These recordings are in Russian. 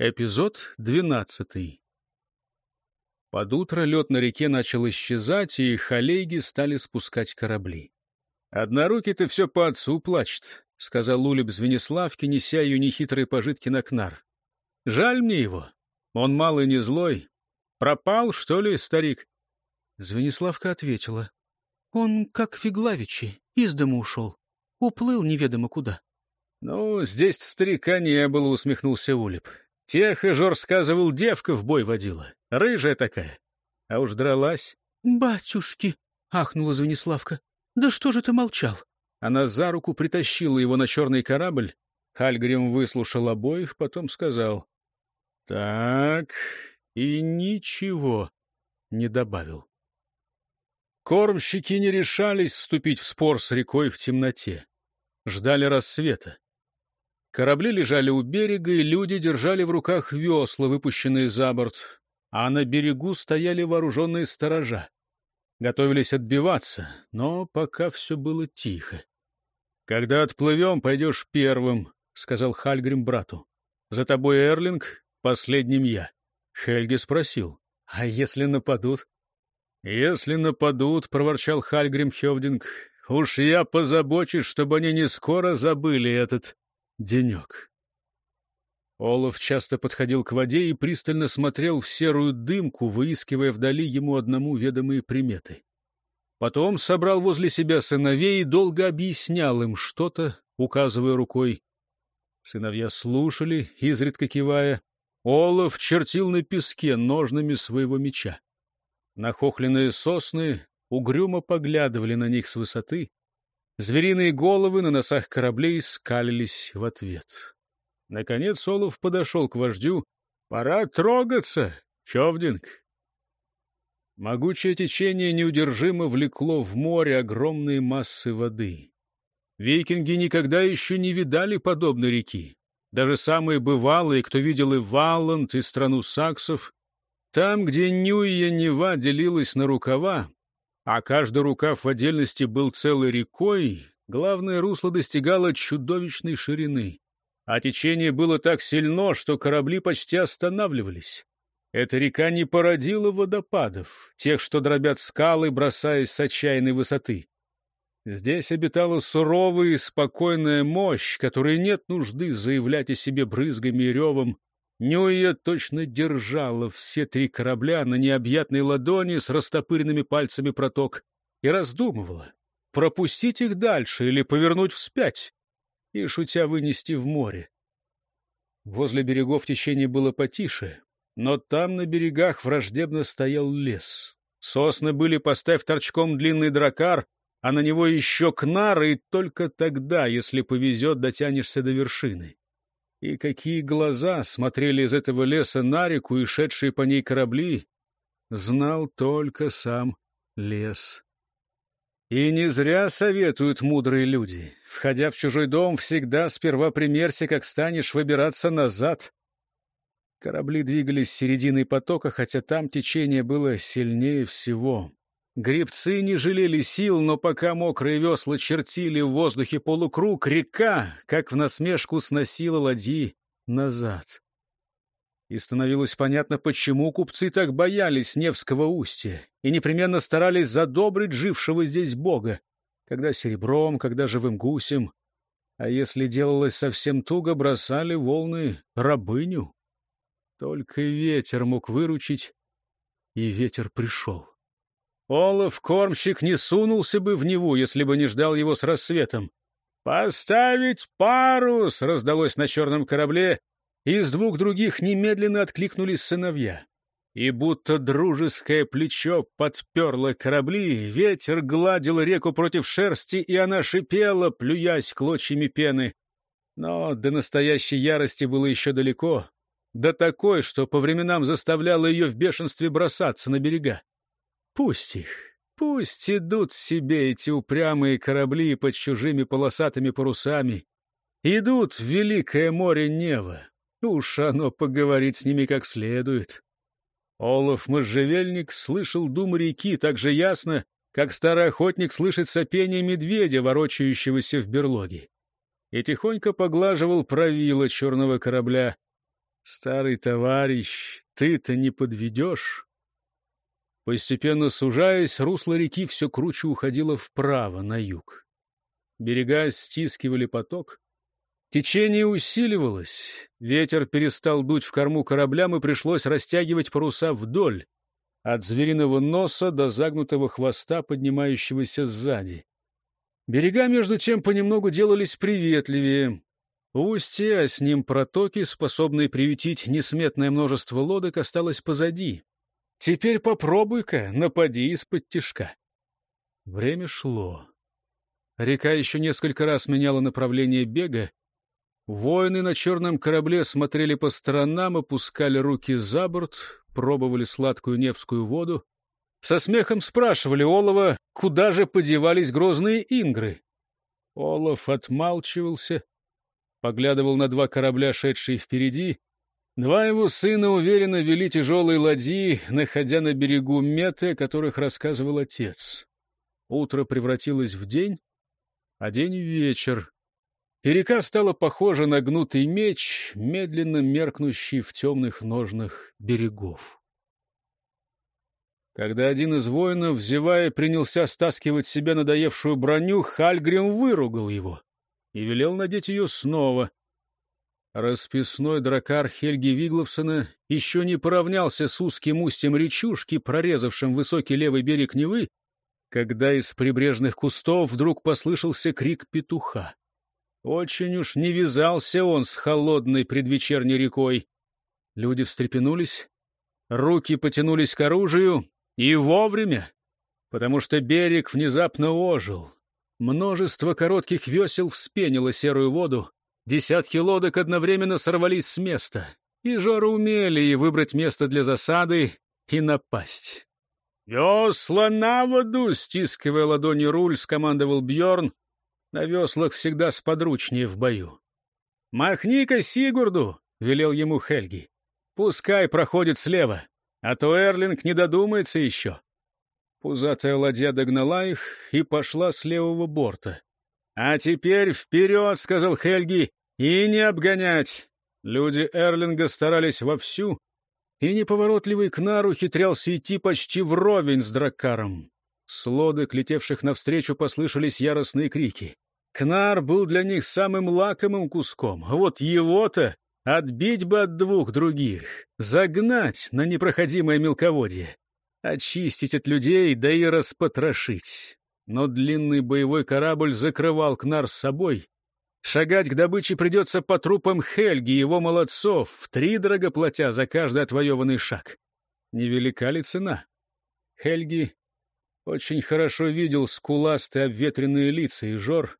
Эпизод двенадцатый. Под утро лед на реке начал исчезать, и халейги стали спускать корабли. «Однорукий-то все по отцу плачет», — сказал Улеб Звениславке, неся ее нехитрые пожитки на кнар. «Жаль мне его. Он малый не злой. Пропал, что ли, старик?» Звениславка ответила. «Он, как Фиглавичи, из дома ушел. Уплыл неведомо куда». «Ну, здесь старика не было», — усмехнулся Улеб. Тех, и Жор сказывал, девка в бой водила. Рыжая такая. А уж дралась. — Батюшки! — ахнула Звениславка. — Да что же ты молчал? Она за руку притащила его на черный корабль. Хальгрим выслушал обоих, потом сказал. — Так, и ничего не добавил. Кормщики не решались вступить в спор с рекой в темноте. Ждали рассвета. Корабли лежали у берега, и люди держали в руках весла, выпущенные за борт, а на берегу стояли вооруженные сторожа. Готовились отбиваться, но пока все было тихо. — Когда отплывем, пойдешь первым, — сказал Хальгрим брату. — За тобой Эрлинг, последним я. Хельги спросил. — А если нападут? — Если нападут, — проворчал Хальгрим Хевдинг, — уж я позабочусь, чтобы они не скоро забыли этот денек. Олаф часто подходил к воде и пристально смотрел в серую дымку, выискивая вдали ему одному ведомые приметы. Потом собрал возле себя сыновей и долго объяснял им что-то, указывая рукой. Сыновья слушали, изредка кивая. Олаф чертил на песке ножными своего меча. Нахохленные сосны угрюмо поглядывали на них с высоты, Звериные головы на носах кораблей скалились в ответ. Наконец Олов подошел к вождю. «Пора трогаться, Хевдинг!» Могучее течение неудержимо влекло в море огромные массы воды. Викинги никогда еще не видали подобной реки. Даже самые бывалые, кто видел и Валланд, и страну саксов, там, где Нюя Нева делилась на рукава, а каждый рукав в отдельности был целой рекой, главное русло достигало чудовищной ширины. А течение было так сильно, что корабли почти останавливались. Эта река не породила водопадов, тех, что дробят скалы, бросаясь с отчаянной высоты. Здесь обитала суровая и спокойная мощь, которой нет нужды заявлять о себе брызгами и ревом, Нюя точно держала все три корабля на необъятной ладони с растопыренными пальцами проток и раздумывала, пропустить их дальше или повернуть вспять и, шутя, вынести в море. Возле берегов течение было потише, но там на берегах враждебно стоял лес. Сосны были, поставь торчком длинный дракар, а на него еще кнары, и только тогда, если повезет, дотянешься до вершины. И какие глаза смотрели из этого леса на реку и шедшие по ней корабли, знал только сам лес. И не зря советуют мудрые люди. Входя в чужой дом, всегда сперва примерься, как станешь выбираться назад. Корабли двигались с середины потока, хотя там течение было сильнее всего. Гребцы не жалели сил, но пока мокрые весла чертили в воздухе полукруг, река, как в насмешку, сносила ладьи назад. И становилось понятно, почему купцы так боялись Невского устья и непременно старались задобрить жившего здесь бога, когда серебром, когда живым гусем. А если делалось совсем туго, бросали волны рабыню. Только ветер мог выручить, и ветер пришел. Олаф, кормщик, не сунулся бы в Неву, если бы не ждал его с рассветом. «Поставить парус!» — раздалось на черном корабле, и из двух других немедленно откликнулись сыновья. И будто дружеское плечо подперло корабли, ветер гладил реку против шерсти, и она шипела, плюясь клочьями пены. Но до настоящей ярости было еще далеко, до такой, что по временам заставляло ее в бешенстве бросаться на берега. Пусть их, пусть идут себе эти упрямые корабли под чужими полосатыми парусами. Идут в великое море Нева. Уж оно поговорит с ними как следует. Олаф Можжевельник слышал дум реки так же ясно, как старый охотник слышит сопение медведя, ворочающегося в берлоге. И тихонько поглаживал правила черного корабля. Старый товарищ, ты-то не подведешь. Постепенно сужаясь, русло реки все круче уходило вправо, на юг. Берега стискивали поток. Течение усиливалось, ветер перестал дуть в корму кораблям, и пришлось растягивать паруса вдоль, от звериного носа до загнутого хвоста, поднимающегося сзади. Берега, между тем, понемногу делались приветливее. Устье, а с ним протоки, способные приютить несметное множество лодок, осталось позади. Теперь попробуй-ка, напади из-под тишка. Время шло. Река еще несколько раз меняла направление бега. Воины на черном корабле смотрели по сторонам, опускали руки за борт, пробовали сладкую Невскую воду. Со смехом спрашивали Олова, куда же подевались грозные ингры. Олов отмалчивался, поглядывал на два корабля, шедшие впереди. Два его сына уверенно вели тяжелые ладьи, находя на берегу меты, о которых рассказывал отец. Утро превратилось в день, а день в вечер. И река стала похожа на гнутый меч, медленно меркнущий в темных ножнах берегов. Когда один из воинов, зевая, принялся стаскивать себе надоевшую броню, Хальгрим выругал его и велел надеть ее снова. Расписной дракар Хельги Вигловсона еще не поравнялся с узким устьем речушки, прорезавшим высокий левый берег Невы, когда из прибрежных кустов вдруг послышался крик петуха. Очень уж не вязался он с холодной предвечерней рекой. Люди встрепенулись, руки потянулись к оружию, и вовремя, потому что берег внезапно ожил. Множество коротких весел вспенило серую воду, десятки лодок одновременно сорвались с места, и жоры умели и выбрать место для засады, и напасть. «Весла на воду!» — стискивая ладонью руль, скомандовал Бьорн. На веслах всегда сподручнее в бою. «Махни-ка Сигурду!» — велел ему Хельги. «Пускай проходит слева, а то Эрлинг не додумается еще». Пузатая ладья догнала их и пошла с левого борта. «А теперь вперед!» — сказал Хельги. «И не обгонять!» Люди Эрлинга старались вовсю, и неповоротливый Кнар ухитрялся идти почти вровень с Драккаром. С лодок, летевших навстречу, послышались яростные крики. Кнар был для них самым лакомым куском, а вот его-то отбить бы от двух других, загнать на непроходимое мелководье очистить от людей, да и распотрошить. Но длинный боевой корабль закрывал Кнар с собой. Шагать к добыче придется по трупам Хельги и его молодцов, втридорого платя за каждый отвоеванный шаг. Невелика ли цена? Хельги очень хорошо видел скуластые обветренные лица и жор,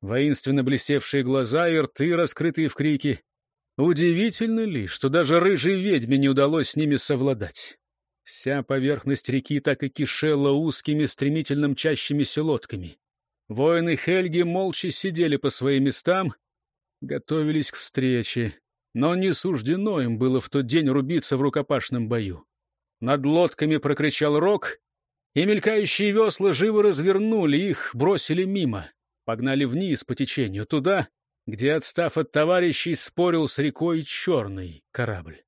воинственно блестевшие глаза и рты, раскрытые в крике. Удивительно ли, что даже рыжей ведьме не удалось с ними совладать? Вся поверхность реки так и кишела узкими, стремительно мчащимися лодками. Воины Хельги молча сидели по своим местам, готовились к встрече, но не суждено им было в тот день рубиться в рукопашном бою. Над лодками прокричал Рок, и мелькающие весла живо развернули их, бросили мимо, погнали вниз по течению, туда, где, отстав от товарищей, спорил с рекой черный корабль.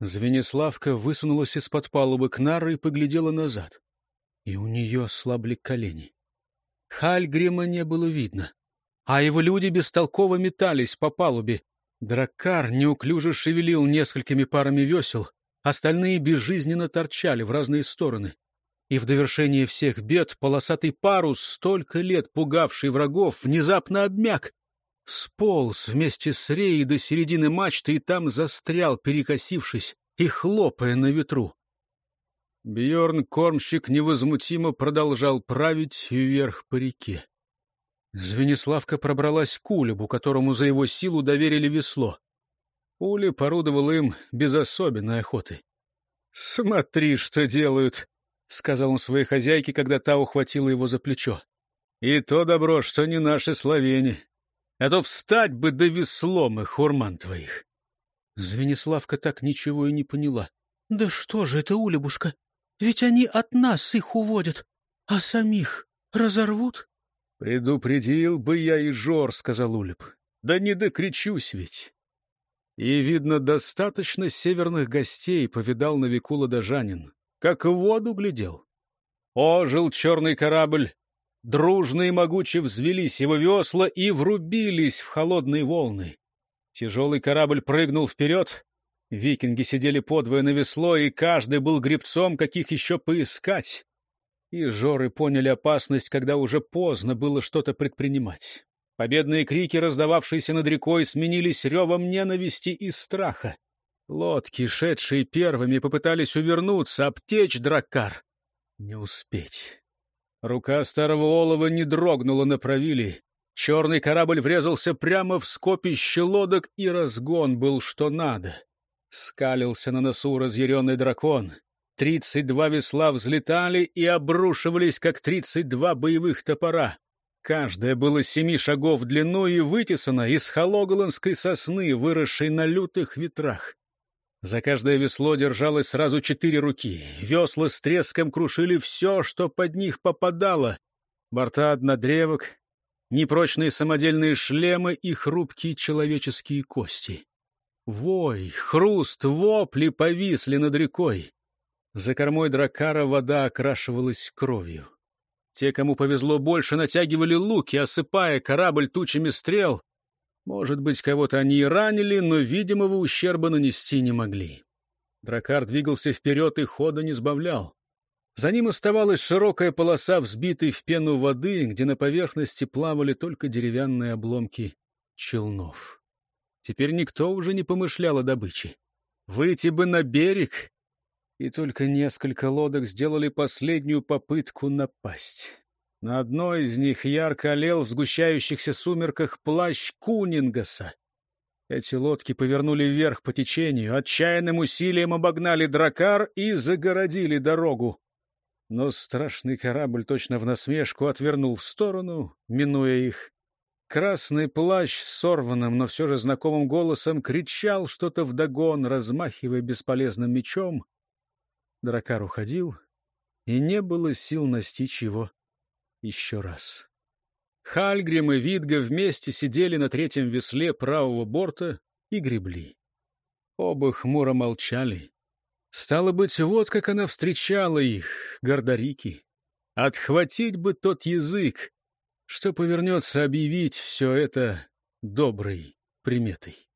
Звениславка высунулась из-под палубы к нару и поглядела назад. И у нее ослабли колени. Хальгрима не было видно, а его люди бестолково метались по палубе. Драккар неуклюже шевелил несколькими парами весел, остальные безжизненно торчали в разные стороны. И в довершение всех бед полосатый парус, столько лет пугавший врагов, внезапно обмяк, сполз вместе с реей до середины мачты и там застрял, перекосившись и хлопая на ветру. Бьорн кормщик невозмутимо продолжал править вверх по реке. Звениславка пробралась к Улебу, которому за его силу доверили весло. Ули порудовал им без особенной охоты. — Смотри, что делают, — сказал он своей хозяйке, когда та ухватила его за плечо. — И то добро, что не наши словени а то встать бы до веслом их, урман твоих. Звениславка так ничего и не поняла. — Да что же это, Улебушка? Ведь они от нас их уводят, а самих разорвут? — Предупредил бы я и Жор, — сказал Улеб. — Да не докричусь ведь. И, видно, достаточно северных гостей повидал на веку ладожанин, как в воду глядел. Ожил черный корабль, дружно и могуче взвелись его весла и врубились в холодные волны. Тяжелый корабль прыгнул вперед, викинги сидели подвое на весло, и каждый был гребцом, каких еще поискать. И жоры поняли опасность, когда уже поздно было что-то предпринимать. Победные крики, раздававшиеся над рекой, сменились ревом ненависти и страха. Лодки, шедшие первыми, попытались увернуться, обтечь драккар. Не успеть. Рука старого олова не дрогнула на правиле. Черный корабль врезался прямо в скопище лодок, и разгон был что надо. Скалился на носу разъяренный дракон. Тридцать два весла взлетали и обрушивались, как тридцать два боевых топора. Каждое было семи шагов в длину и вытесано из хологоланской сосны, выросшей на лютых ветрах. За каждое весло держалось сразу четыре руки. Весла с треском крушили все, что под них попадало. Борта однодревок, непрочные самодельные шлемы и хрупкие человеческие кости. Вой, хруст, вопли повисли над рекой. За кормой дракара вода окрашивалась кровью. Те, кому повезло больше, натягивали луки, осыпая корабль тучами стрел. Может быть, кого-то они и ранили, но видимого ущерба нанести не могли. Дракар двигался вперед и хода не сбавлял. За ним оставалась широкая полоса, взбитой в пену воды, где на поверхности плавали только деревянные обломки челнов. Теперь никто уже не помышлял о добыче. Выйти бы на берег и только несколько лодок сделали последнюю попытку напасть. На одной из них ярко олел в сгущающихся сумерках плащ Кунингаса. Эти лодки повернули вверх по течению, отчаянным усилием обогнали дракар и загородили дорогу. Но страшный корабль точно в насмешку отвернул в сторону, минуя их. Красный плащ сорванным, но все же знакомым голосом кричал что-то вдогон, размахивая бесполезным мечом. Дракар уходил, и не было сил настичь его еще раз. Хальгрим и Видга вместе сидели на третьем весле правого борта и гребли. Оба хмуро молчали. Стало быть, вот как она встречала их, Гордарики. Отхватить бы тот язык, что повернется объявить все это доброй приметой.